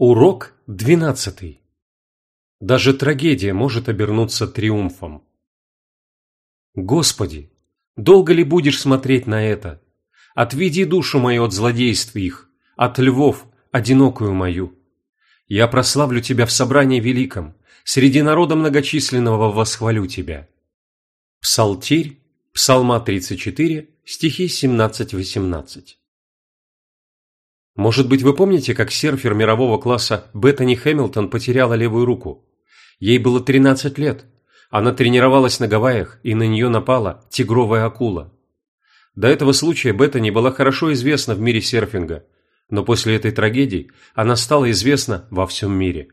Урок двенадцатый. Даже трагедия может обернуться триумфом. Господи, долго ли будешь смотреть на это? Отведи душу мою от злодейств их, от львов, одинокую мою. Я прославлю Тебя в собрании великом, среди народа многочисленного восхвалю Тебя. Псалтирь, Псалма 34, стихи 17-18. Может быть, вы помните, как серфер мирового класса Беттани Хэмилтон потеряла левую руку? Ей было 13 лет. Она тренировалась на Гавайях, и на нее напала тигровая акула. До этого случая Беттани была хорошо известна в мире серфинга, но после этой трагедии она стала известна во всем мире.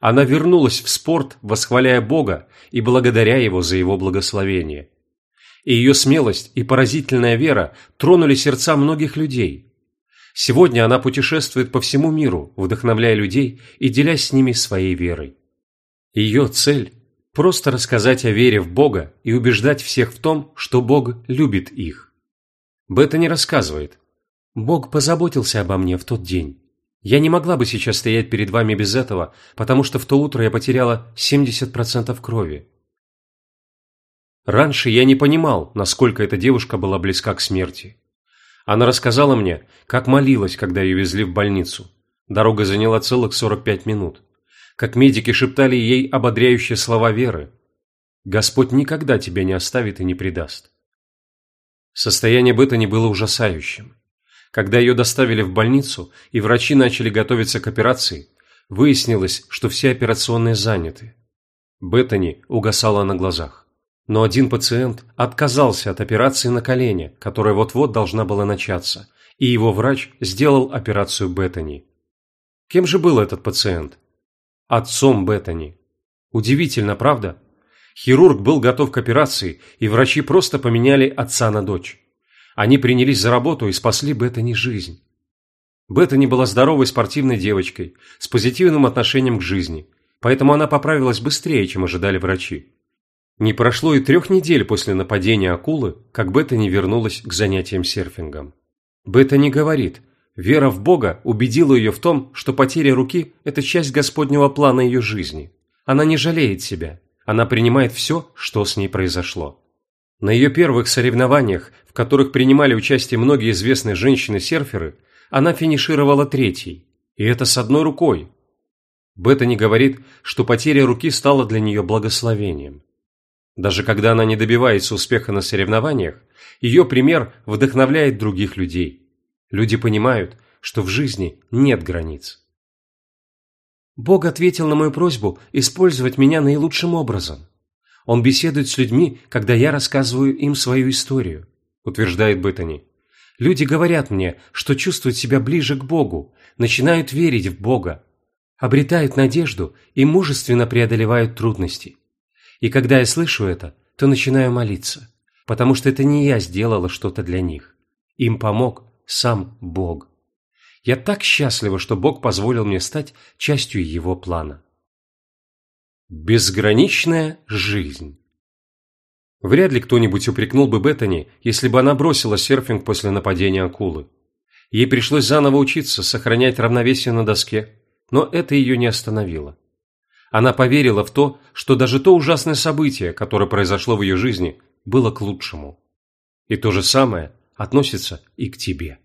Она вернулась в спорт, восхваляя Бога и благодаря Его за Его благословение. И ее смелость и поразительная вера тронули сердца многих людей – Сегодня она путешествует по всему миру, вдохновляя людей и делясь с ними своей верой. Ее цель – просто рассказать о вере в Бога и убеждать всех в том, что Бог любит их. Бета не рассказывает. «Бог позаботился обо мне в тот день. Я не могла бы сейчас стоять перед вами без этого, потому что в то утро я потеряла 70% крови. Раньше я не понимал, насколько эта девушка была близка к смерти. Она рассказала мне, как молилась, когда ее везли в больницу. Дорога заняла целых 45 минут. Как медики шептали ей ободряющие слова веры. «Господь никогда тебя не оставит и не предаст». Состояние Беттани было ужасающим. Когда ее доставили в больницу и врачи начали готовиться к операции, выяснилось, что все операционные заняты. Беттани угасала на глазах но один пациент отказался от операции на колене, которая вот-вот должна была начаться, и его врач сделал операцию Беттани. Кем же был этот пациент? Отцом Беттани. Удивительно, правда? Хирург был готов к операции, и врачи просто поменяли отца на дочь. Они принялись за работу и спасли Беттани жизнь. Беттани была здоровой спортивной девочкой, с позитивным отношением к жизни, поэтому она поправилась быстрее, чем ожидали врачи. Не прошло и трех недель после нападения акулы, как Бета не вернулась к занятиям серфингом. Бета не говорит. Вера в Бога убедила ее в том, что потеря руки – это часть Господнего плана ее жизни. Она не жалеет себя. Она принимает все, что с ней произошло. На ее первых соревнованиях, в которых принимали участие многие известные женщины-серферы, она финишировала третьей. И это с одной рукой. Бета не говорит, что потеря руки стала для нее благословением. Даже когда она не добивается успеха на соревнованиях, ее пример вдохновляет других людей. Люди понимают, что в жизни нет границ. Бог ответил на мою просьбу использовать меня наилучшим образом. Он беседует с людьми, когда я рассказываю им свою историю, утверждает Беттани. Люди говорят мне, что чувствуют себя ближе к Богу, начинают верить в Бога, обретают надежду и мужественно преодолевают трудности. И когда я слышу это, то начинаю молиться, потому что это не я сделала что-то для них. Им помог сам Бог. Я так счастлива, что Бог позволил мне стать частью Его плана. Безграничная жизнь Вряд ли кто-нибудь упрекнул бы Беттани, если бы она бросила серфинг после нападения акулы. Ей пришлось заново учиться сохранять равновесие на доске, но это ее не остановило. Она поверила в то, что даже то ужасное событие, которое произошло в ее жизни, было к лучшему. И то же самое относится и к тебе.